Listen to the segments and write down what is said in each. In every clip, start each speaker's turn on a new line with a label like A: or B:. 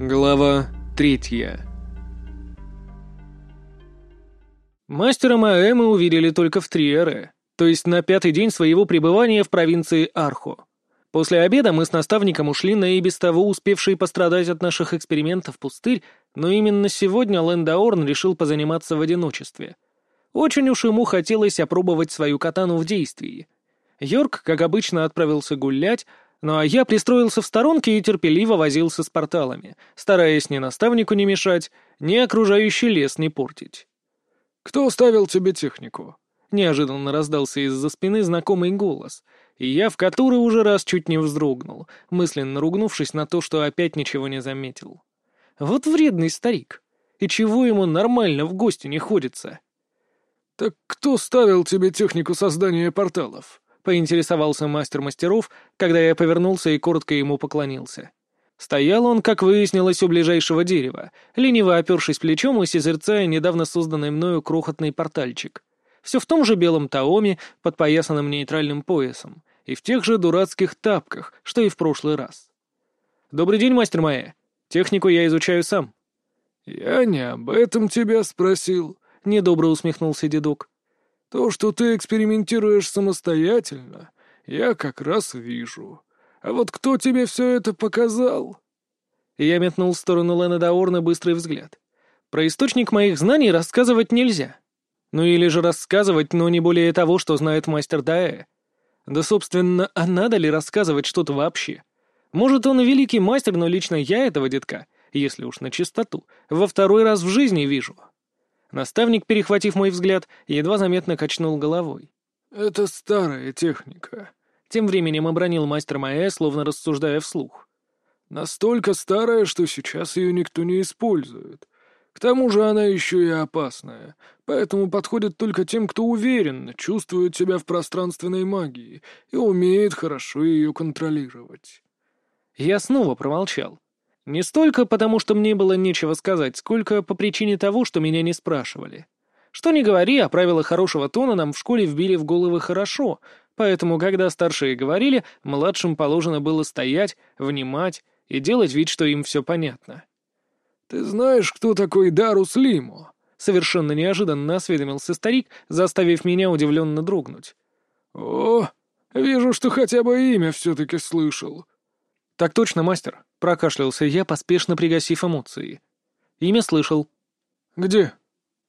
A: Глава третья Мастера Маэ мы увидели только в Триэре, то есть на пятый день своего пребывания в провинции Архо. После обеда мы с наставником ушли на и без того успевший пострадать от наших экспериментов пустырь, но именно сегодня Лэндаорн решил позаниматься в одиночестве. Очень уж ему хотелось опробовать свою катану в действии. Йорк, как обычно, отправился гулять, ну а я пристроился в сторонке и терпеливо возился с порталами, стараясь ни наставнику не мешать, ни окружающий лес не портить.
B: «Кто оставил тебе технику?»
A: Неожиданно раздался из-за спины знакомый голос, и я в который уже раз чуть не вздрогнул, мысленно ругнувшись на то, что опять ничего не заметил. Вот вредный старик. И чего ему нормально в гости не ходится?
B: «Так кто ставил тебе технику создания порталов?»
A: Поинтересовался мастер мастеров, когда я повернулся и коротко ему поклонился. Стоял он, как выяснилось, у ближайшего дерева, лениво опершись плечом и созерцая недавно созданный мною крохотный портальчик. Все в том же белом таоме, подпоясанном нейтральным поясом, и в тех же дурацких тапках, что и в прошлый раз. «Добрый день, мастер Майя. Технику я изучаю сам».
B: «Я не об этом тебя спросил», — недобро усмехнулся дедок. То, что ты экспериментируешь самостоятельно, я как раз вижу. А вот кто тебе все это показал?»
A: Я метнул в сторону Лена Даорна быстрый взгляд. Про источник моих знаний рассказывать нельзя. Ну или же рассказывать, но не более того, что знает мастер Даэ. Да, собственно, а надо ли рассказывать что-то вообще? Может, он великий мастер, но лично я этого детка, если уж на чистоту, во второй раз в жизни вижу. Наставник, перехватив мой взгляд, едва заметно качнул головой.
B: «Это старая техника», —
A: тем временем обронил мастер Маэ, словно рассуждая вслух.
B: «Настолько старая, что сейчас ее никто не использует. К тому же она еще и опасная, поэтому подходит только тем, кто уверен, чувствует себя в пространственной магии и умеет хорошо ее контролировать».
A: Я снова промолчал. Не столько потому, что мне было нечего сказать, сколько по причине того, что меня не спрашивали. Что ни говори, а правила хорошего тона нам в школе вбили в головы хорошо, поэтому, когда старшие говорили, младшим положено было стоять, внимать и делать вид, что им все понятно.
B: «Ты знаешь, кто такой Дарус Лимо?»
A: Совершенно неожиданно осведомился старик, заставив меня удивленно дрогнуть.
B: «О, вижу, что хотя бы имя все-таки слышал».
A: «Так точно, мастер», — прокашлялся я, поспешно пригасив эмоции. «Имя слышал».
B: «Где?»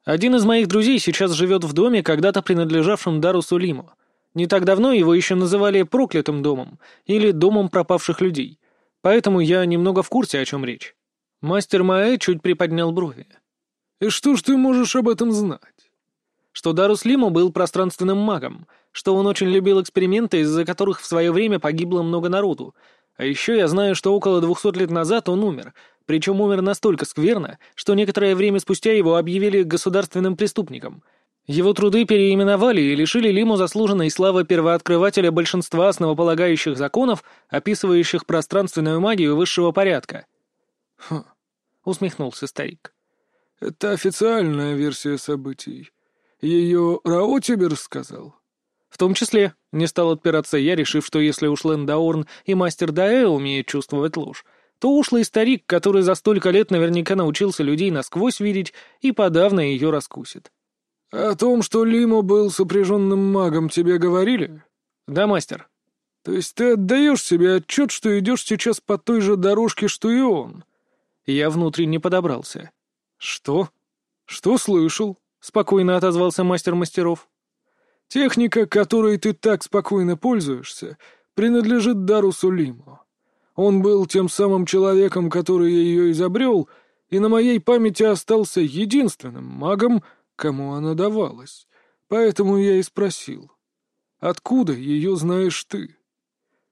A: «Один из моих друзей сейчас живет в доме, когда-то принадлежавшем Дару Сулиму. Не так давно его еще называли проклятым домом или домом пропавших людей, поэтому я немного в курсе, о чем речь». Мастер Маэ чуть приподнял брови.
B: «И что ж ты можешь об этом знать?»
A: Что Дарус Лиму был пространственным магом, что он очень любил эксперименты, из-за которых в свое время погибло много народу, а еще я знаю, что около двухсот лет назад он умер, причем умер настолько скверно, что некоторое время спустя его объявили государственным преступником. Его труды переименовали и лишили Лиму заслуженной славы первооткрывателя большинства основополагающих законов, описывающих пространственную магию высшего порядка.
B: «Хм», —
A: усмехнулся старик.
B: «Это официальная версия событий. Ее Рао рассказал?»
A: «В том числе», — не стал отпираться я, решив, что если уж Лэндаорн и мастер Даэ умеют чувствовать ложь, то ушлый старик, который за столько лет наверняка научился людей насквозь видеть и подавно ее раскусит.
B: «О том, что Лимо был сопряженным магом, тебе говорили?»
A: «Да, мастер».
B: «То есть ты отдаешь себе отчет, что идешь сейчас по той же дорожке, что и он?»
A: Я внутренне подобрался.
B: «Что? Что слышал?»
A: — спокойно отозвался мастер мастеров.
B: Техника, которой ты так спокойно пользуешься, принадлежит Дару Сулиму. Он был тем самым человеком, который ее изобрел, и на моей памяти остался единственным магом, кому она давалась. Поэтому я и спросил, откуда ее знаешь ты?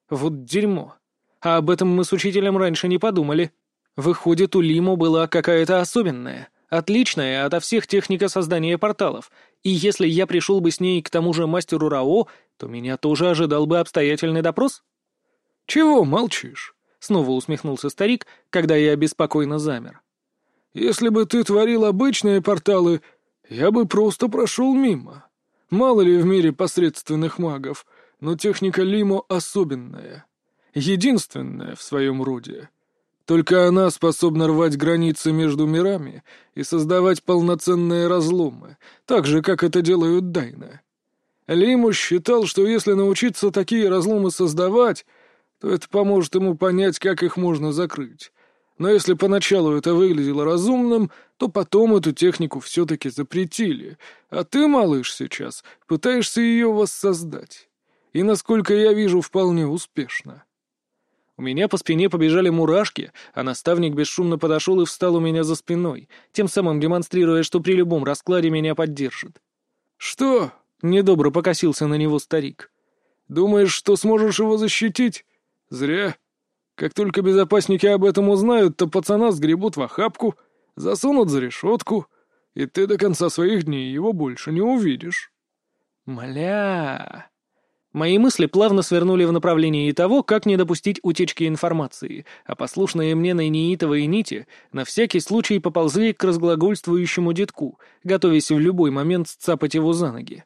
A: Вот дерьмо. А об этом мы с учителем раньше не подумали. Выходит, у Лиму была какая-то особенная. Отличная ото всех техника создания порталов, и если я пришел бы с ней к тому же мастеру Рао, то меня тоже ожидал бы обстоятельный допрос?
B: «Чего молчишь?»
A: — снова усмехнулся старик, когда я беспокойно замер.
B: «Если бы ты творил обычные порталы, я бы просто прошел мимо. Мало ли в мире посредственных магов, но техника Лимо особенная. Единственная в своем роде. Только она способна рвать границы между мирами и создавать полноценные разломы, так же, как это делают Дайна. Лимус считал, что если научиться такие разломы создавать, то это поможет ему понять, как их можно закрыть. Но если поначалу это выглядело разумным, то потом эту технику все-таки запретили. А ты, малыш, сейчас пытаешься ее воссоздать. И, насколько я вижу, вполне успешно.
A: У меня по спине побежали мурашки, а наставник бесшумно подошел и встал у меня за спиной, тем самым демонстрируя, что при любом раскладе меня поддержит.
B: «Что?» — недобро покосился на него старик. «Думаешь, что сможешь его защитить? Зря. Как только безопасники об этом узнают, то пацана сгребут в охапку, засунут за решетку, и ты до конца своих дней его больше не увидишь».
A: «Мля...» Мои мысли плавно свернули в направлении того, как не допустить утечки информации, а послушные мне найнеитовые нити на всякий случай поползли к разглагольствующему детку, готовясь в любой момент сцапать его за ноги.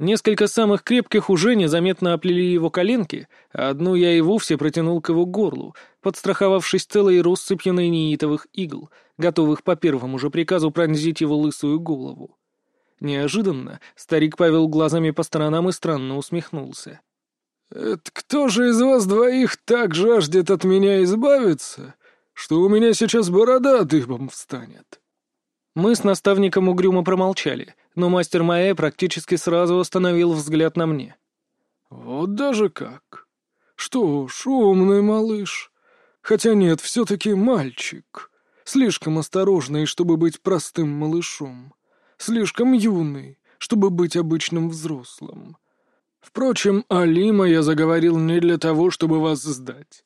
A: Несколько самых крепких уже незаметно оплели его коленки, а одну я и вовсе протянул к его горлу, подстраховавшись целой россыпью найнеитовых игл, готовых по первому же приказу пронзить его лысую голову. Неожиданно старик повел глазами по сторонам и странно усмехнулся.
B: «Это кто же из вас двоих так жаждет от меня избавиться, что у меня сейчас борода дыбом встанет?»
A: Мы с наставником угрюмо промолчали, но мастер Маэ практически сразу остановил взгляд на мне.
B: «Вот даже как! Что ж, умный малыш. Хотя нет, все-таки мальчик. Слишком осторожный, чтобы быть простым малышом слишком юный, чтобы быть обычным взрослым. Впрочем, Алима я заговорил не для того, чтобы вас сдать.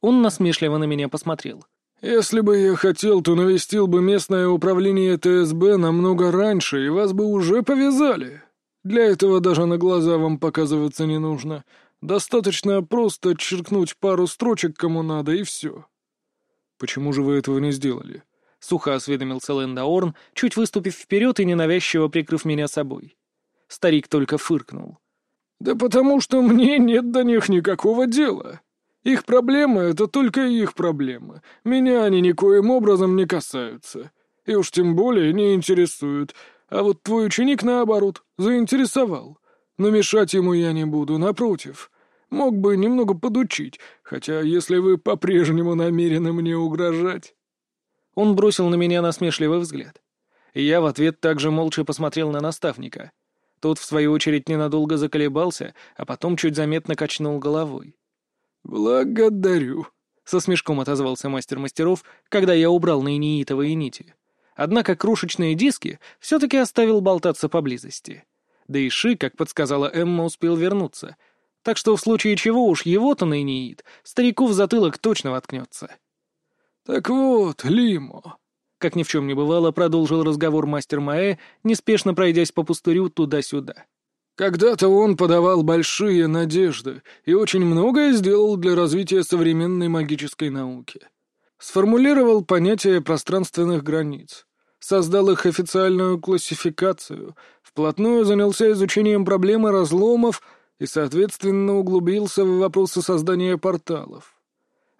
A: Он насмешливо на меня посмотрел.
B: «Если бы я хотел, то навестил бы местное управление ТСБ намного раньше, и вас бы уже повязали. Для этого даже на глаза вам показываться не нужно. Достаточно просто черкнуть пару строчек кому надо, и все». «Почему же вы этого не сделали?»
A: — сухо осведомился Лэндаорн, чуть выступив вперед и ненавязчиво прикрыв меня собой. Старик только фыркнул.
B: «Да потому что мне нет до них никакого дела. Их проблемы — это только их проблемы. Меня они никоим образом не касаются. И уж тем более не интересуют. А вот твой ученик, наоборот, заинтересовал. Но мешать ему я не буду, напротив. Мог бы немного подучить, хотя если вы по-прежнему намерены мне угрожать...»
A: Он бросил на меня насмешливый взгляд. Я в ответ также молча посмотрел на наставника. Тот, в свою очередь, ненадолго заколебался, а потом чуть заметно качнул головой.
B: «Благодарю», — со смешком отозвался мастер мастеров, когда я убрал наиниитовые нити.
A: Однако крошечные диски все-таки оставил болтаться поблизости. Да и Ши, как подсказала Эмма, успел вернуться. Так что в случае чего уж его-то наиниит, старику в затылок точно воткнется.
B: «Так вот, Лимо», — как ни в чем не бывало, продолжил разговор мастер Маэ, неспешно пройдясь по пустырю туда-сюда. «Когда-то он подавал большие надежды и очень многое сделал для развития современной магической науки. Сформулировал понятие пространственных границ, создал их официальную классификацию, вплотную занялся изучением проблемы разломов и, соответственно, углубился в вопросы создания порталов.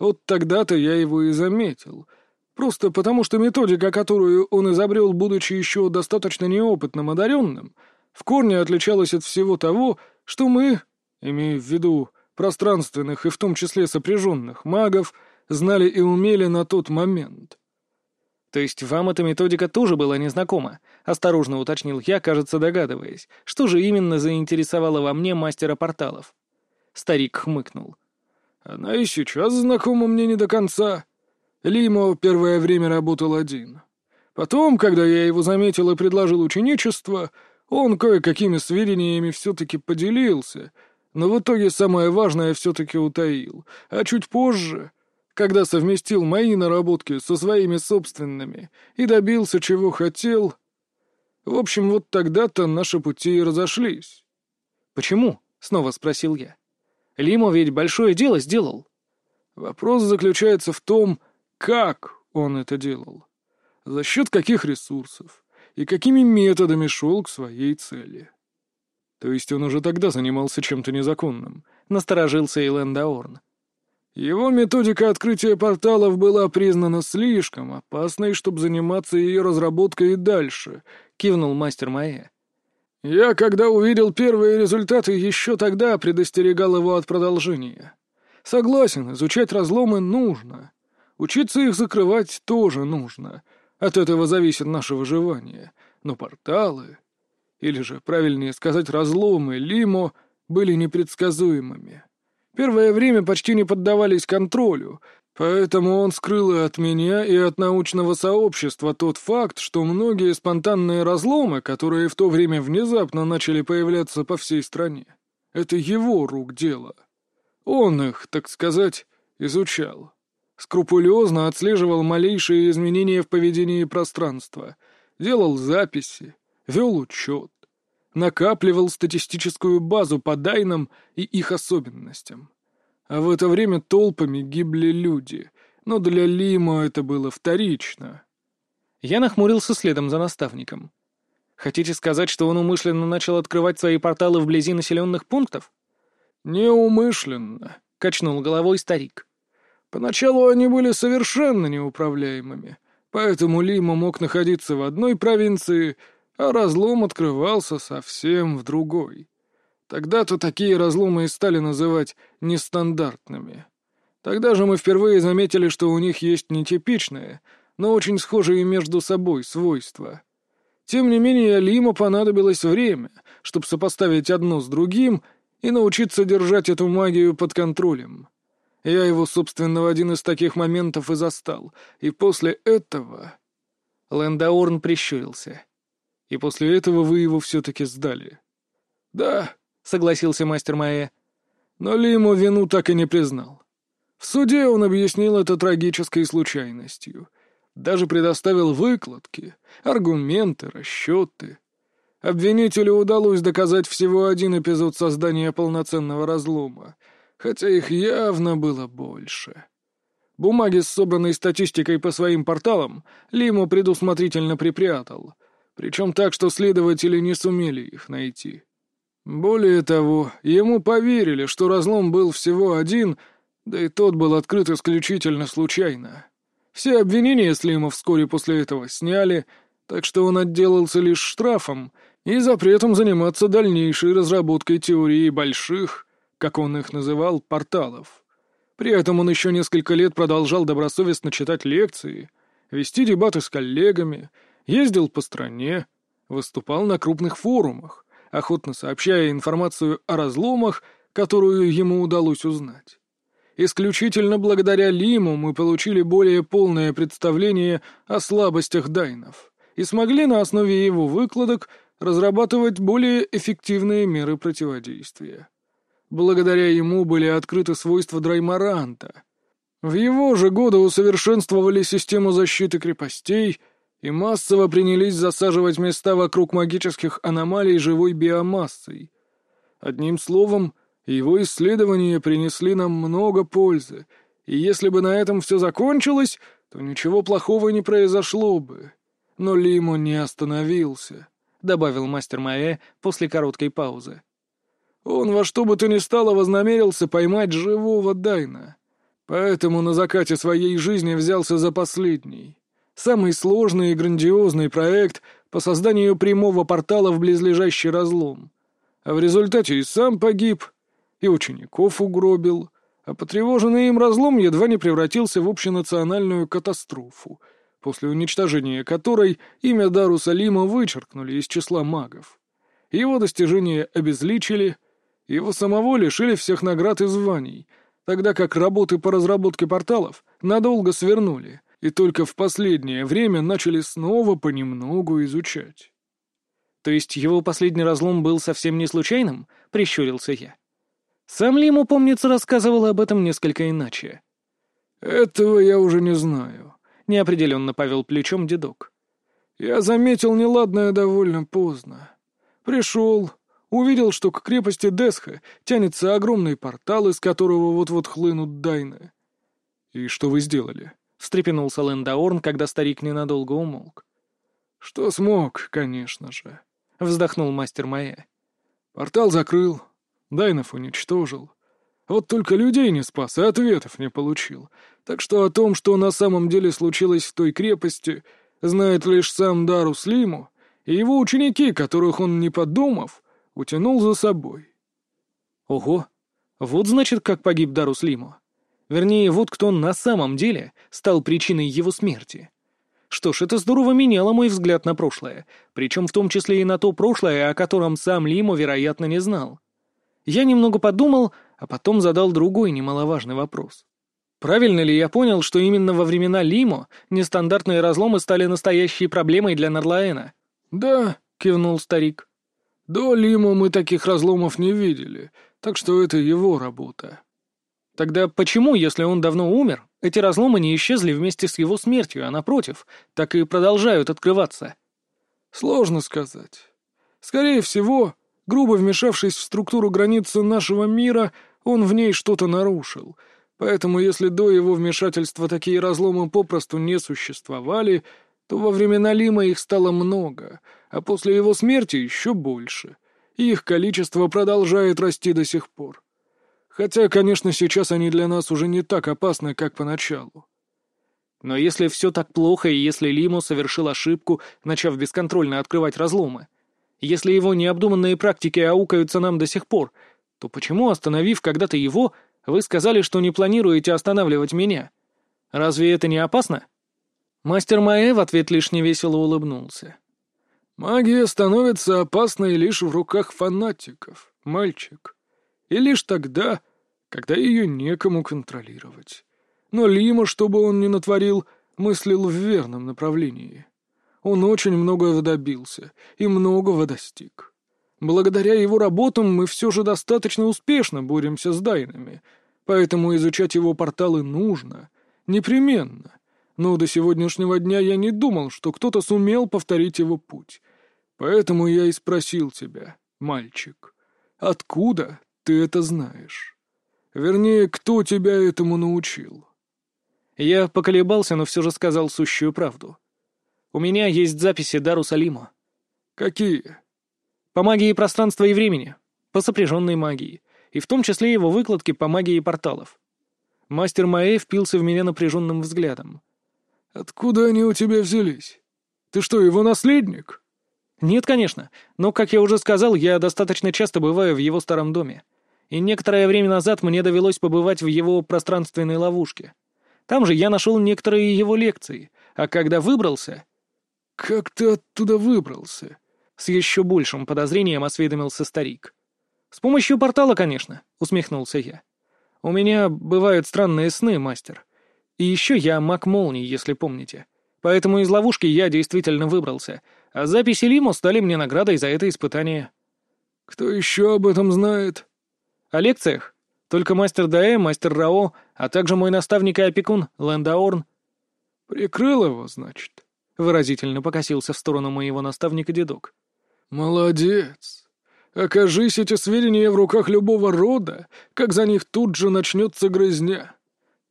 B: Вот тогда-то я его и заметил. Просто потому, что методика, которую он изобрел, будучи еще достаточно неопытным одаренным, в корне отличалась от всего того, что мы, имея в виду пространственных и в том числе сопряженных магов, знали и умели на тот момент.
A: «То есть вам эта методика тоже была незнакома?» — осторожно уточнил я, кажется, догадываясь, что же именно заинтересовало во мне мастера порталов. Старик хмыкнул.
B: Она и сейчас знакома мне не до конца. Лимо первое время работал один. Потом, когда я его заметил и предложил ученичество, он кое-какими сведениями все-таки поделился, но в итоге самое важное все-таки утаил. А чуть позже, когда совместил мои наработки со своими собственными и добился, чего хотел... В общем, вот тогда-то наши пути и разошлись.
A: «Почему?» — снова спросил я. Лимо ведь большое дело сделал.
B: Вопрос заключается в том, как он это делал. За счет каких ресурсов и какими методами шел к своей цели. То есть он уже тогда занимался чем-то незаконным,
A: насторожился Элен Даорн.
B: Его методика открытия порталов была признана слишком опасной, чтобы заниматься ее разработкой и дальше», — кивнул мастер Майя. «Я, когда увидел первые результаты, еще тогда предостерегал его от продолжения. Согласен, изучать разломы нужно. Учиться их закрывать тоже нужно. От этого зависит наше выживание. Но порталы, или же, правильнее сказать, разломы, лимо, были непредсказуемыми. Первое время почти не поддавались контролю, поэтому он скрыл и от меня, и от научного сообщества тот факт, что многие спонтанные разломы, которые в то время внезапно начали появляться по всей стране, это его рук дело. Он их, так сказать, изучал. Скрупулезно отслеживал малейшие изменения в поведении пространства, делал записи, вел учет накапливал статистическую базу по дайнам и их особенностям. А в это время толпами гибли люди, но для Лимо это было вторично.
A: Я нахмурился следом за наставником. Хотите сказать, что он умышленно начал открывать свои порталы вблизи населенных пунктов?
B: Неумышленно, — качнул головой старик. Поначалу они были совершенно неуправляемыми, поэтому Лима мог находиться в одной провинции, а разлом открывался совсем в другой. Тогда-то такие разломы и стали называть нестандартными. Тогда же мы впервые заметили, что у них есть нетипичные, но очень схожие между собой свойства. Тем не менее, Лима понадобилось время, чтобы сопоставить одно с другим и научиться держать эту магию под контролем. Я его, собственно, в один из таких моментов и застал, и после этого...
A: Лэндаорн прищурился.
B: И после этого вы его все-таки сдали.
A: Да, согласился мастер Майя.
B: Но Лиму вину так и не признал. В суде он объяснил это трагической случайностью. Даже предоставил выкладки, аргументы, расчеты. Обвинителю удалось доказать всего один эпизод создания полноценного разлома, хотя их явно было больше. Бумаги с собранной статистикой по своим порталам Лиму предусмотрительно припрятал, причем так, что следователи не сумели их найти. Более того, ему поверили, что разлом был всего один, да и тот был открыт исключительно случайно. Все обвинения Слима вскоре после этого сняли, так что он отделался лишь штрафом и запретом заниматься дальнейшей разработкой теории больших, как он их называл, порталов. При этом он еще несколько лет продолжал добросовестно читать лекции, вести дебаты с коллегами — Ездил по стране, выступал на крупных форумах, охотно сообщая информацию о разломах, которую ему удалось узнать. Исключительно благодаря Лиму мы получили более полное представление о слабостях дайнов и смогли на основе его выкладок разрабатывать более эффективные меры противодействия. Благодаря ему были открыты свойства Драймаранта. В его же годы усовершенствовали систему защиты крепостей — и массово принялись засаживать места вокруг магических аномалий живой биомассой. Одним словом, его исследования принесли нам много пользы, и если бы на этом все закончилось, то ничего плохого не произошло бы. Но Лимо не остановился, — добавил мастер Маэ после короткой паузы. Он во что бы то ни стало вознамерился поймать живого Дайна, поэтому на закате своей жизни взялся за последний самый сложный и грандиозный проект по созданию прямого портала в близлежащий разлом. А в результате и сам погиб, и учеников угробил, а потревоженный им разлом едва не превратился в общенациональную катастрофу, после уничтожения которой имя Даруса Лима вычеркнули из числа магов. Его достижения обезличили, его самого лишили всех наград и званий, тогда как работы по разработке порталов надолго свернули — и только в последнее время начали снова понемногу изучать.
A: «То есть его последний разлом был совсем не случайным?» — прищурился я. Сам ли ему, помнится, рассказывал об этом несколько иначе.
B: «Этого я уже не знаю», —
A: неопределенно повел плечом дедок.
B: «Я заметил неладное довольно поздно. Пришел, увидел, что к крепости Десха тянется огромный портал, из которого вот-вот хлынут дайны. И что вы сделали?»
A: Встрепенулся Лендаорн, когда старик ненадолго умолк.
B: «Что смог, конечно же», — вздохнул мастер Майя. «Портал закрыл, Дайнов уничтожил, Вот только людей не спас и ответов не получил. Так что о том, что на самом деле случилось в той крепости, знает лишь сам Дарус Лиму и его ученики, которых он, не подумав, утянул за собой.
A: Ого, вот значит, как погиб Дарус Лиму. Вернее, вот кто на самом деле стал причиной его смерти. Что ж, это здорово меняло мой взгляд на прошлое, причем в том числе и на то прошлое, о котором сам Лимо, вероятно, не знал. Я немного подумал, а потом задал другой немаловажный вопрос. Правильно ли я понял, что именно во времена Лимо нестандартные разломы стали настоящей проблемой для Нарлаэна?
B: «Да», — кивнул старик. «До Лимо мы таких разломов не видели, так что это его работа».
A: Тогда почему, если он давно умер, эти разломы не исчезли вместе с его смертью, а напротив, так и продолжают открываться.
B: Сложно сказать. Скорее всего, грубо вмешавшись в структуру границы нашего мира, он в ней что-то нарушил. Поэтому если до его вмешательства такие разломы попросту не существовали, то во времена Лима их стало много, а после его смерти еще больше. И их количество продолжает расти до сих пор. Хотя, конечно, сейчас они для нас уже не так опасны, как поначалу.
A: Но если все так плохо, и если Лимо совершил ошибку, начав бесконтрольно открывать разломы, если его необдуманные практики аукаются нам до сих пор, то почему, остановив когда-то его, вы сказали, что не планируете останавливать меня? Разве это не опасно?» Мастер Маэ в ответ лишь невесело улыбнулся.
B: «Магия становится опасной лишь в руках фанатиков, мальчик и лишь тогда, когда ее некому контролировать. Но Лима, что бы он ни натворил, мыслил в верном направлении. Он очень многого добился и многого достиг. Благодаря его работам мы все же достаточно успешно боремся с Дайнами, поэтому изучать его порталы нужно, непременно. Но до сегодняшнего дня я не думал, что кто-то сумел повторить его путь. Поэтому я и спросил тебя, мальчик, откуда ты это знаешь? Вернее, кто тебя этому научил?»
A: Я поколебался, но все же сказал сущую правду. «У меня есть записи Дару Салима».
B: «Какие?»
A: «По магии пространства и времени, по сопряженной магии, и в том числе его выкладки по магии порталов». Мастер Маэ впился в меня напряженным взглядом.
B: «Откуда они у тебя взялись? Ты что, его наследник?»
A: «Нет, конечно, но, как я уже сказал, я достаточно часто бываю в его старом доме и некоторое время назад мне довелось побывать в его пространственной ловушке. Там же я нашел некоторые его лекции, а когда выбрался...
B: «Как ты оттуда выбрался?»
A: С еще большим подозрением осведомился старик. «С помощью портала, конечно», — усмехнулся я. «У меня бывают странные сны, мастер. И еще я маг молний, если помните. Поэтому из ловушки я действительно выбрался, а записи Лимо стали мне наградой за это испытание».
B: «Кто еще об этом знает?»
A: О лекциях? Только мастер Даэ, мастер Рао, а также мой наставник и опекун, Лэндаорн.
B: «Прикрыл его, значит?»
A: — выразительно покосился в сторону моего наставника дедок.
B: «Молодец. Окажись эти сведения в руках любого рода, как за них тут же начнется грызня.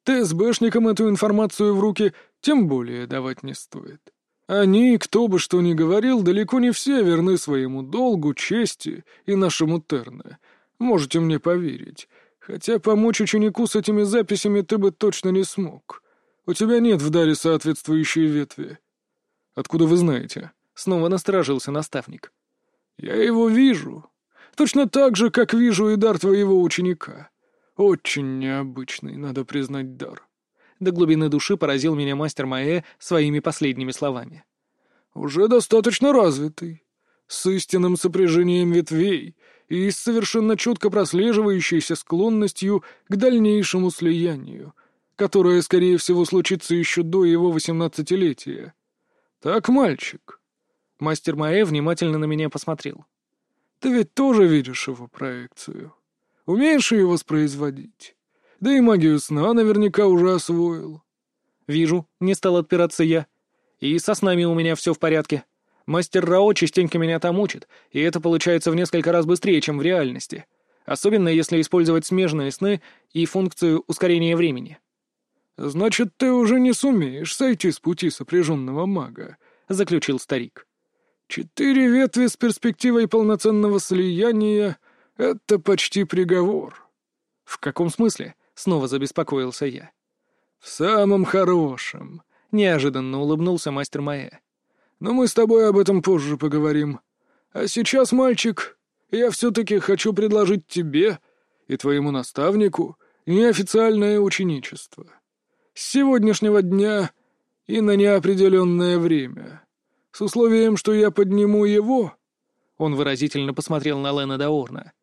B: ТСБшникам эту информацию в руки тем более давать не стоит. Они, кто бы что ни говорил, далеко не все верны своему долгу, чести и нашему Терне, Можете мне поверить. Хотя помочь ученику с этими записями ты бы точно не смог. У тебя нет в даре соответствующей ветви.
A: Откуда вы знаете? Снова насторожился наставник.
B: Я его вижу. Точно так же, как вижу и дар твоего ученика. Очень необычный, надо признать, дар.
A: До глубины души поразил меня мастер Маэ своими последними словами.
B: Уже достаточно развитый, с истинным сопряжением ветвей — и с совершенно четко прослеживающейся склонностью к дальнейшему слиянию, которое, скорее всего, случится еще до его восемнадцатилетия. Так, мальчик?»
A: Мастер Маэ внимательно на меня посмотрел.
B: «Ты ведь тоже видишь его проекцию. Умеешь ее воспроизводить? Да и магию сна наверняка уже освоил».
A: «Вижу», — не стал отпираться я. «И со снами у меня все в порядке. Мастер Рао частенько меня там учит, и это получается в несколько раз быстрее, чем в реальности. Особенно если использовать смежные сны и функцию ускорения времени.
B: «Значит, ты уже не сумеешь сойти с пути сопряженного мага», — заключил старик. «Четыре ветви с перспективой полноценного слияния — это почти приговор.
A: «В каком смысле?» — снова забеспокоился я.
B: «В самом хорошем», — неожиданно улыбнулся мастер Маэ. «Но мы с тобой об этом позже поговорим. А сейчас, мальчик, я все-таки хочу предложить тебе и твоему наставнику неофициальное ученичество. С сегодняшнего дня и на неопределенное время. С условием, что я подниму его...»
A: Он выразительно посмотрел на Лена Даорна.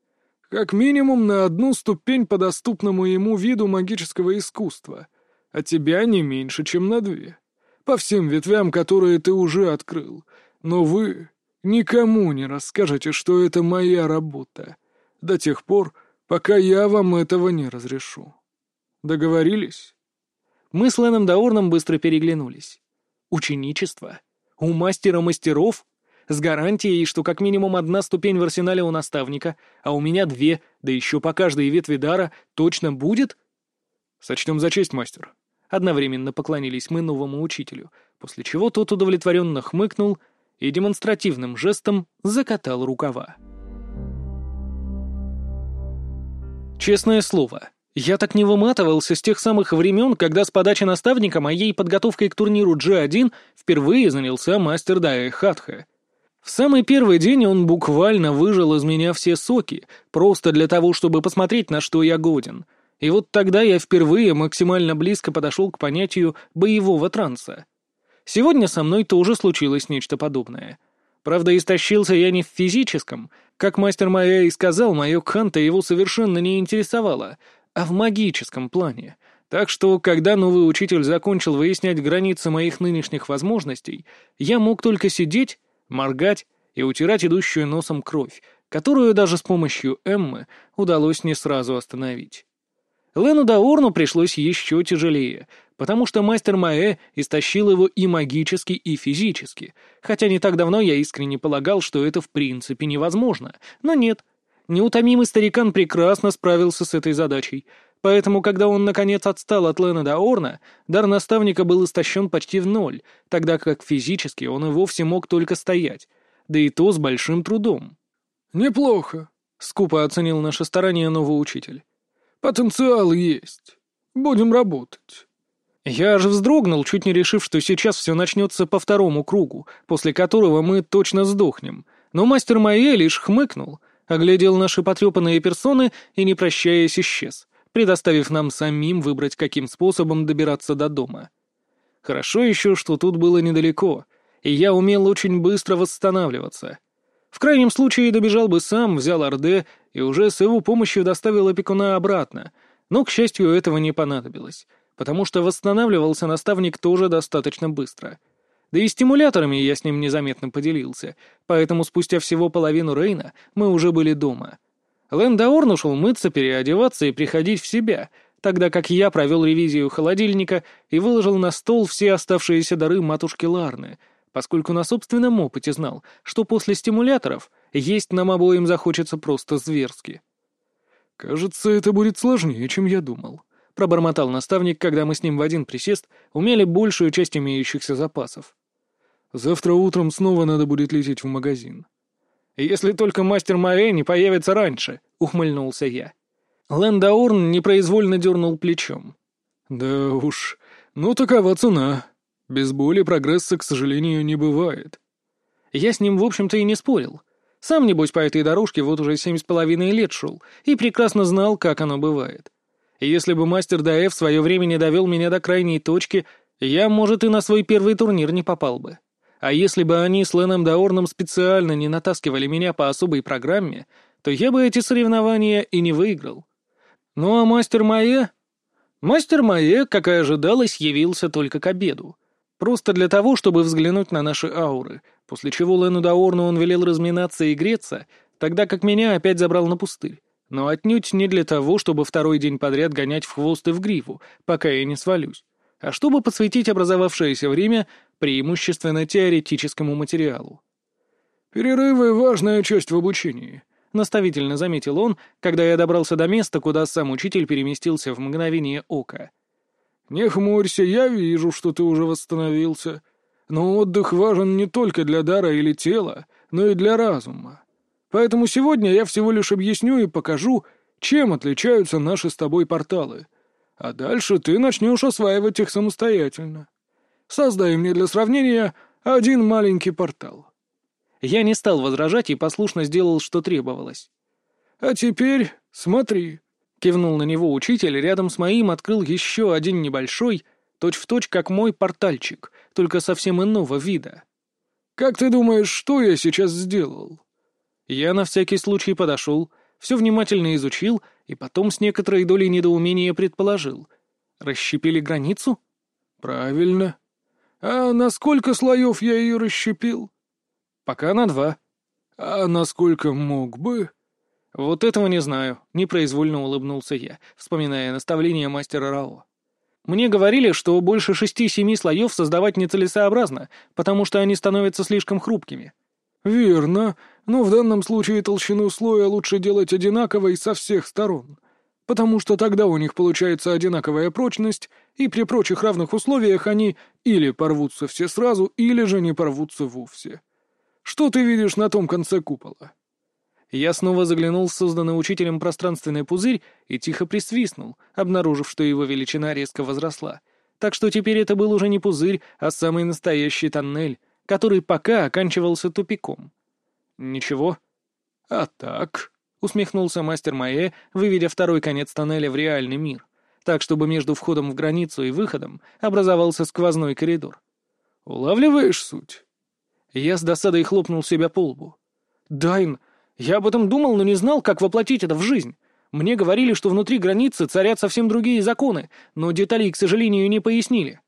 B: «Как минимум на одну ступень по доступному ему виду магического искусства, а тебя не меньше, чем на две. По всем ветвям, которые ты уже открыл. Но вы никому не расскажете, что это моя работа, до тех пор, пока я вам этого не разрешу. Договорились?»
A: Мы с Леном Даорном быстро переглянулись. «Ученичество? У мастера мастеров? С гарантией, что как минимум одна ступень в арсенале у наставника, а у меня две, да еще по каждой ветви дара, точно будет?»
B: «Сочтем за честь, мастер».
A: Одновременно поклонились мы новому учителю, после чего тот удовлетворенно хмыкнул и демонстративным жестом закатал рукава. Честное слово, я так не выматывался с тех самых времен, когда с подачи наставника моей подготовкой к турниру G1 впервые занялся мастер Дая Хатха. В самый первый день он буквально выжил из меня все соки, просто для того, чтобы посмотреть, на что я годен. И вот тогда я впервые максимально близко подошел к понятию боевого транса. Сегодня со мной тоже случилось нечто подобное. Правда, истощился я не в физическом. Как мастер Майя и сказал, мое кханта его совершенно не интересовало — а в магическом плане. Так что, когда новый учитель закончил выяснять границы моих нынешних возможностей, я мог только сидеть, моргать и утирать идущую носом кровь, которую даже с помощью Эммы удалось не сразу остановить. Лену Даорну пришлось еще тяжелее, потому что мастер Маэ истощил его и магически, и физически, хотя не так давно я искренне полагал, что это в принципе невозможно, но нет — Неутомимый старикан прекрасно справился с этой задачей, поэтому, когда он, наконец, отстал от Лена до Орна, дар наставника был истощен почти в ноль, тогда как физически он и вовсе мог только стоять, да и то с большим трудом.
B: «Неплохо», — скупо оценил наше старание новый учитель. «Потенциал есть. Будем работать».
A: Я аж вздрогнул, чуть не решив, что сейчас все начнется по второму кругу, после которого мы точно сдохнем. Но мастер Майе лишь хмыкнул, оглядел наши потрепанные персоны и, не прощаясь, исчез, предоставив нам самим выбрать, каким способом добираться до дома. Хорошо еще, что тут было недалеко, и я умел очень быстро восстанавливаться. В крайнем случае добежал бы сам, взял Орде и уже с его помощью доставил опекуна обратно, но, к счастью, этого не понадобилось, потому что восстанавливался наставник тоже достаточно быстро — да и стимуляторами я с ним незаметно поделился, поэтому спустя всего половину Рейна мы уже были дома. Лэндаорн ушел мыться, переодеваться и приходить в себя, тогда как я провел ревизию холодильника и выложил на стол все оставшиеся дары матушки Ларны, поскольку на собственном опыте знал, что после стимуляторов есть нам обоим захочется просто зверски.
B: «Кажется, это будет сложнее, чем я думал», — пробормотал наставник, когда мы с ним в один присест умели большую часть имеющихся запасов. Завтра утром снова надо будет лететь в магазин.
A: «Если только мастер Маэ не появится раньше», — ухмыльнулся я. Лэндаурн непроизвольно дернул плечом.
B: «Да уж, ну такова цена. Без боли прогресса, к сожалению, не бывает».
A: Я с ним, в общем-то, и не спорил. Сам, небось, по этой дорожке вот уже семь с половиной лет шел и прекрасно знал, как оно бывает. Если бы мастер Даэ в свое время не довел меня до крайней точки, я, может, и на свой первый турнир не попал бы. А если бы они с Леном Даорном специально не натаскивали меня по особой программе, то я бы эти соревнования и не выиграл. Ну а мастер Майе? Мастер Майе, как и ожидалось, явился только к обеду. Просто для того, чтобы взглянуть на наши ауры, после чего Лену Даорну он велел разминаться и греться, тогда как меня опять забрал на пустырь. Но отнюдь не для того, чтобы второй день подряд гонять в хвост и в гриву, пока я не свалюсь, а чтобы посвятить образовавшееся время преимущественно теоретическому материалу.
B: «Перерывы — важная часть в обучении», — наставительно заметил он, когда я добрался до места, куда сам учитель переместился в мгновение ока. «Не хмурься, я вижу, что ты уже восстановился. Но отдых важен не только для дара или тела, но и для разума. Поэтому сегодня я всего лишь объясню и покажу, чем отличаются наши с тобой порталы. А дальше ты начнешь осваивать их самостоятельно. Создай мне для сравнения один маленький портал».
A: Я не стал возражать и послушно сделал, что требовалось.
B: «А теперь смотри», —
A: кивнул на него учитель, рядом с моим открыл еще один небольшой, точь-в-точь как мой портальчик, только совсем иного вида.
B: «Как ты думаешь, что я сейчас сделал?»
A: Я на всякий случай подошел, все внимательно изучил и потом с некоторой долей недоумения предположил. Расщепили границу?
B: Правильно. А на сколько слоев я ее расщепил?
A: Пока на два.
B: А насколько мог бы?
A: Вот этого не знаю, непроизвольно улыбнулся я, вспоминая наставление мастера Рао. Мне говорили, что больше шести-семи слоев создавать нецелесообразно, потому что они становятся слишком хрупкими.
B: «Верно, но в данном случае толщину слоя лучше делать одинаковой со всех сторон, потому что тогда у них получается одинаковая прочность, и при прочих равных условиях они или порвутся все сразу, или же не порвутся вовсе. Что ты видишь на том конце купола?»
A: Я снова заглянул в созданный учителем пространственный пузырь и тихо присвистнул, обнаружив, что его величина резко возросла. Так что теперь это был уже не пузырь, а самый настоящий тоннель, который пока оканчивался тупиком. «Ничего?»
B: «А так?»
A: — усмехнулся мастер Маэ, выведя второй конец тоннеля в реальный мир, так, чтобы между входом в границу и выходом образовался сквозной коридор.
B: «Улавливаешь суть?»
A: Я с досадой хлопнул себя по лбу. «Дайн, я об этом думал, но не знал, как воплотить это в жизнь. Мне говорили, что внутри границы царят совсем другие законы, но деталей, к сожалению, не пояснили».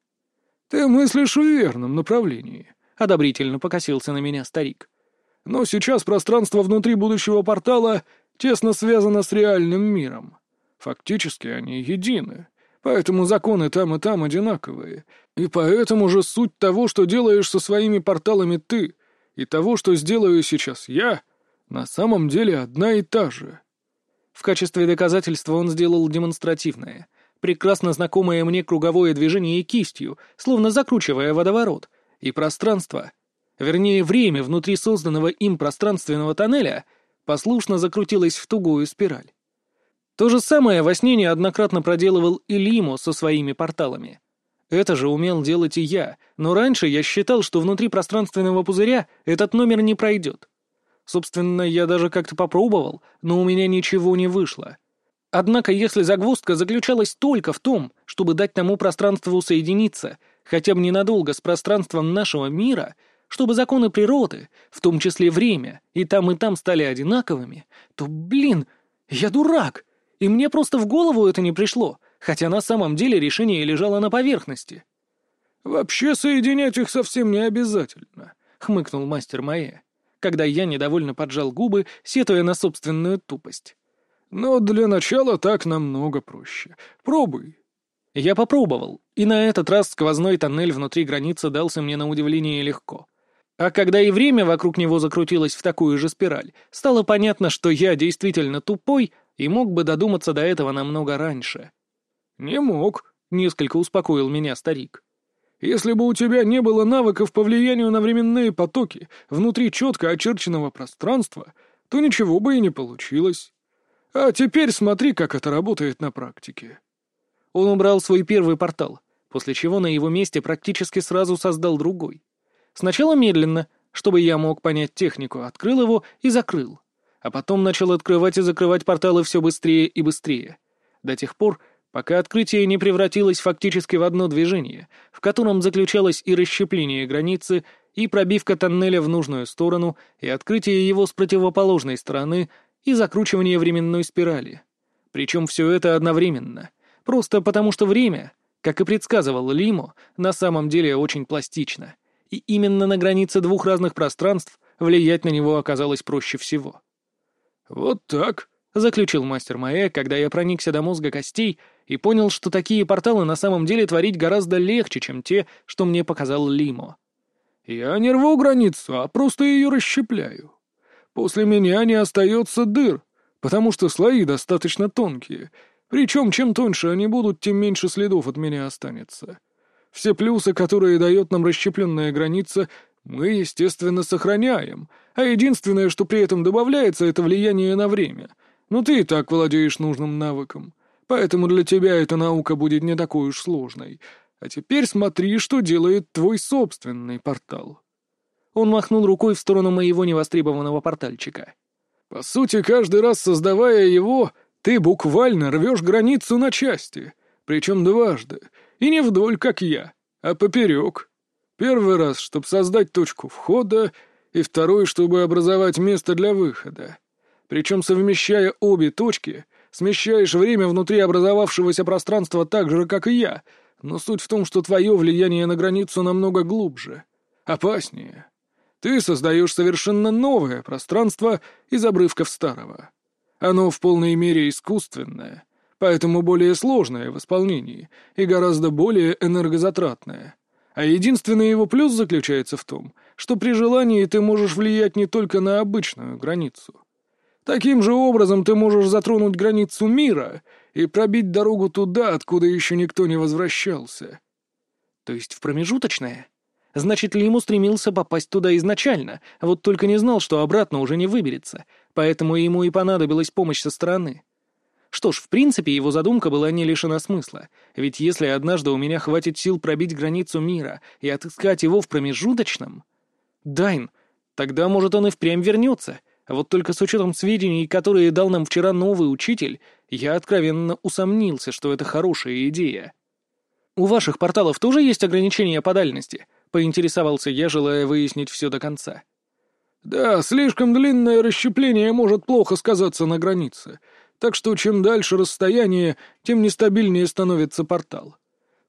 B: «Ты мыслишь в верном направлении», —
A: одобрительно покосился на меня старик.
B: «Но сейчас пространство внутри будущего портала тесно связано с реальным миром. Фактически они едины, поэтому законы там и там одинаковые. И поэтому же суть того, что делаешь со своими порталами ты, и того, что сделаю сейчас я, на самом деле одна и та же».
A: В качестве доказательства он сделал демонстративное, прекрасно знакомое мне круговое движение кистью, словно закручивая водоворот — и пространство, вернее время внутри созданного им пространственного тоннеля, послушно закрутилось в тугую спираль. То же самое во сне неоднократно проделывал и Лимо со своими порталами. Это же умел делать и я, но раньше я считал, что внутри пространственного пузыря этот номер не пройдет. Собственно, я даже как-то попробовал, но у меня ничего не вышло. Однако, если загвоздка заключалась только в том, чтобы дать тому пространству соединиться, хотя бы ненадолго с пространством нашего мира, чтобы законы природы, в том числе время, и там и там стали одинаковыми, то, блин, я дурак, и мне просто в голову это не пришло, хотя на самом деле решение лежало на поверхности.
B: «Вообще соединять их совсем не обязательно», — хмыкнул мастер Майя,
A: когда я недовольно поджал губы, сетуя на собственную тупость.
B: «Но для начала так намного проще. Пробуй,
A: я попробовал, и на этот раз сквозной тоннель внутри границы дался мне на удивление легко. А когда и время вокруг него закрутилось в такую же спираль, стало понятно, что я действительно тупой и мог бы додуматься до этого намного раньше.
B: «Не мог», — несколько успокоил меня старик. «Если бы у тебя не было навыков по влиянию на временные потоки внутри четко очерченного пространства, то ничего бы и не получилось. А теперь смотри, как это работает на практике».
A: Он убрал свой первый портал, после чего на его месте практически сразу создал другой. Сначала медленно, чтобы я мог понять технику, открыл его и закрыл. А потом начал открывать и закрывать порталы все быстрее и быстрее. До тех пор, пока открытие не превратилось фактически в одно движение, в котором заключалось и расщепление границы, и пробивка тоннеля в нужную сторону, и открытие его с противоположной стороны, и закручивание временной спирали. Причем все это одновременно — Просто потому что время, как и предсказывал Лимо, на самом деле очень пластично. И именно на границе двух разных пространств влиять на него оказалось проще всего.
B: «Вот так», —
A: заключил мастер Маэ, когда я проникся до мозга костей и понял, что такие порталы на самом деле творить гораздо легче, чем те, что мне показал Лимо.
B: «Я не рву границу, а просто ее расщепляю. После меня не остается дыр, потому что слои достаточно тонкие, причем, чем тоньше они будут, тем меньше следов от меня останется. Все плюсы, которые дает нам расщепленная граница, мы, естественно, сохраняем, а единственное, что при этом добавляется, это влияние на время. Ну ты и так владеешь нужным навыком, поэтому для тебя эта наука будет не такой уж сложной. А теперь смотри, что делает твой собственный портал».
A: Он махнул рукой в сторону моего невостребованного портальчика.
B: «По сути, каждый раз создавая его, ты буквально рвешь границу на части, причем дважды, и не вдоль, как я, а поперек. Первый раз, чтобы создать точку входа, и второй, чтобы образовать место для выхода. Причем, совмещая обе точки, смещаешь время внутри образовавшегося пространства так же, как и я, но суть в том, что твое влияние на границу намного глубже, опаснее. Ты создаешь совершенно новое пространство из обрывков старого. Оно в полной мере искусственное, поэтому более сложное в исполнении и гораздо более энергозатратное. А единственный его плюс заключается в том, что при желании ты можешь влиять не только на обычную границу. Таким же образом ты можешь затронуть границу мира и пробить дорогу туда, откуда еще никто не возвращался.
A: То есть в промежуточное? Значит, Лиму стремился попасть туда изначально, вот только не знал, что обратно уже не выберется, поэтому ему и понадобилась помощь со стороны. Что ж, в принципе, его задумка была не лишена смысла, ведь если однажды у меня хватит сил пробить границу мира и отыскать его в промежуточном... Дайн, тогда, может, он и впрямь вернется, вот только с учетом сведений, которые дал нам вчера новый учитель, я откровенно усомнился, что это хорошая идея. «У ваших порталов тоже есть ограничения по дальности?» — поинтересовался я, желая выяснить все до конца.
B: «Да, слишком длинное расщепление может плохо сказаться на границе, так что чем дальше расстояние, тем нестабильнее становится портал.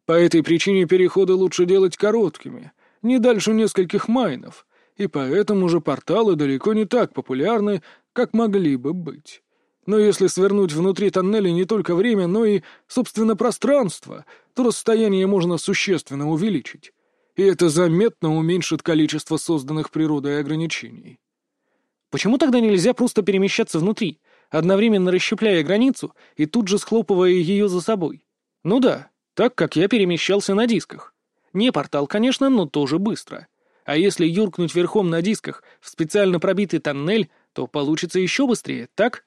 B: По этой причине переходы лучше делать короткими, не дальше нескольких майнов, и поэтому же порталы далеко не так популярны, как могли бы быть. Но если свернуть внутри тоннеля не только время, но и, собственно, пространство, то расстояние можно существенно увеличить и это заметно уменьшит количество созданных природой ограничений.
A: Почему тогда нельзя просто перемещаться внутри, одновременно расщепляя границу и тут же схлопывая ее за собой? Ну да, так как я перемещался на дисках. Не портал, конечно, но тоже быстро. А если юркнуть верхом на дисках в специально пробитый тоннель, то получится еще быстрее, так?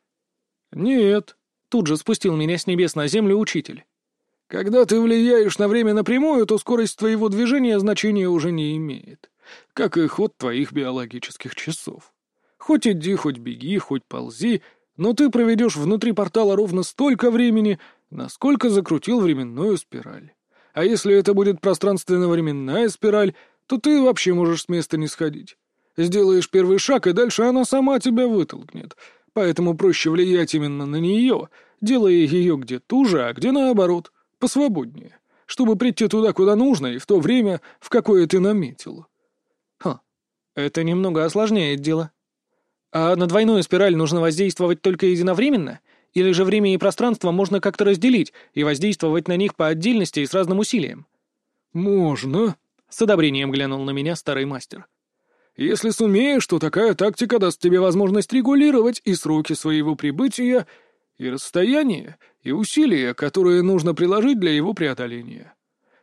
B: Нет.
A: Тут же спустил меня с небес на землю учитель.
B: Когда ты влияешь на время напрямую, то скорость твоего движения значения уже не имеет, как и ход твоих биологических часов. Хоть иди, хоть беги, хоть ползи, но ты проведешь внутри портала ровно столько времени, насколько закрутил временную спираль. А если это будет пространственно-временная спираль, то ты вообще можешь с места не сходить. Сделаешь первый шаг, и дальше она сама тебя вытолкнет. Поэтому проще влиять именно на нее, делая ее где туже, а где наоборот — посвободнее, чтобы прийти туда, куда нужно, и в то время, в какое ты наметил.
A: Ха, это немного осложняет дело. А на двойную спираль нужно воздействовать только единовременно? Или же время и пространство можно как-то разделить и воздействовать на них по отдельности и с разным усилием?
B: Можно.
A: С одобрением глянул на меня старый мастер.
B: Если сумеешь, то такая тактика даст тебе возможность регулировать и сроки своего прибытия, и расстояние, и усилия, которые нужно приложить для его преодоления.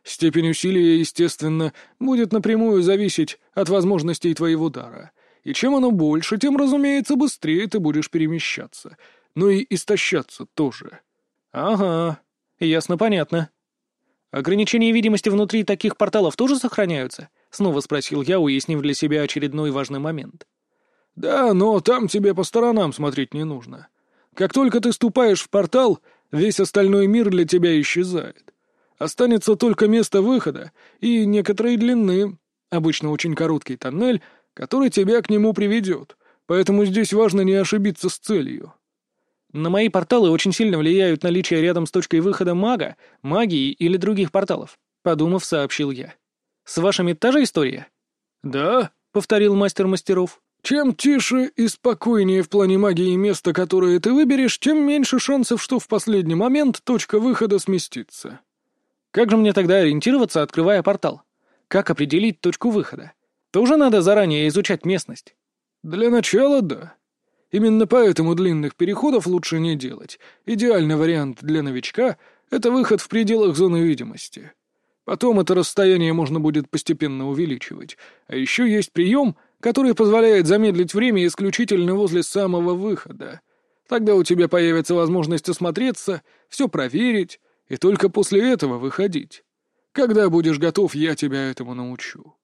B: Степень усилия, естественно, будет напрямую зависеть от возможностей твоего дара. И чем оно больше, тем, разумеется, быстрее ты будешь перемещаться. Ну и истощаться тоже.
A: Ага, ясно-понятно. Ограничения видимости внутри таких порталов тоже сохраняются? Снова спросил я, уяснив для себя очередной важный момент.
B: Да, но там тебе по сторонам смотреть не нужно. Как только ты ступаешь в портал, весь остальной мир для тебя исчезает. Останется только место выхода и некоторые длины, обычно очень короткий тоннель, который тебя к нему приведет, поэтому здесь важно не ошибиться с целью.
A: На мои порталы очень сильно влияют наличие рядом с точкой выхода мага, магии или других порталов, подумав, сообщил я. С вашими та же история?
B: Да,
A: повторил мастер мастеров.
B: Чем тише и спокойнее в плане магии место, которое ты выберешь, тем меньше шансов, что в последний момент точка выхода сместится.
A: Как же мне тогда ориентироваться, открывая портал? Как определить точку выхода? Тоже надо заранее изучать местность?
B: Для начала — да. Именно поэтому длинных переходов лучше не делать. Идеальный вариант для новичка — это выход в пределах зоны видимости. Потом это расстояние можно будет постепенно увеличивать. А еще есть прием — который позволяет замедлить время исключительно возле самого выхода. Тогда у тебя появится возможность осмотреться, все проверить, и только после этого выходить. Когда будешь готов, я тебя этому научу».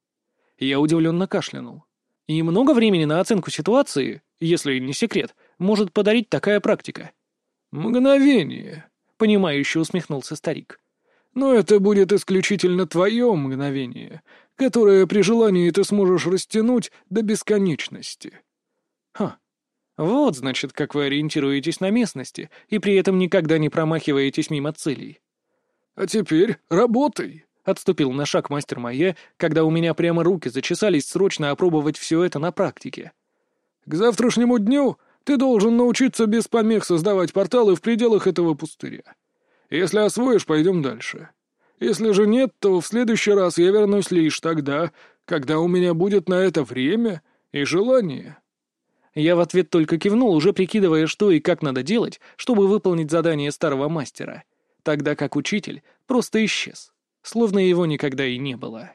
A: Я удивленно кашлянул. «И много времени на оценку ситуации, если не секрет, может подарить такая практика?»
B: «Мгновение», —
A: понимающе усмехнулся старик.
B: «Но это будет исключительно твое мгновение, которое при желании ты сможешь растянуть до бесконечности».
A: «Ха, вот, значит, как вы ориентируетесь на местности и при этом никогда не промахиваетесь мимо целей».
B: «А теперь работай», —
A: отступил на шаг мастер Майя, когда у меня прямо руки зачесались срочно опробовать все это на практике.
B: «К завтрашнему дню ты должен научиться без помех создавать порталы в пределах этого пустыря. Если освоишь, пойдем дальше. Если же нет, то в следующий раз я вернусь лишь тогда, когда у меня будет на это время и желание».
A: Я в ответ только кивнул, уже прикидывая, что и как надо делать, чтобы выполнить задание старого мастера, тогда как учитель просто исчез, словно его никогда и не было.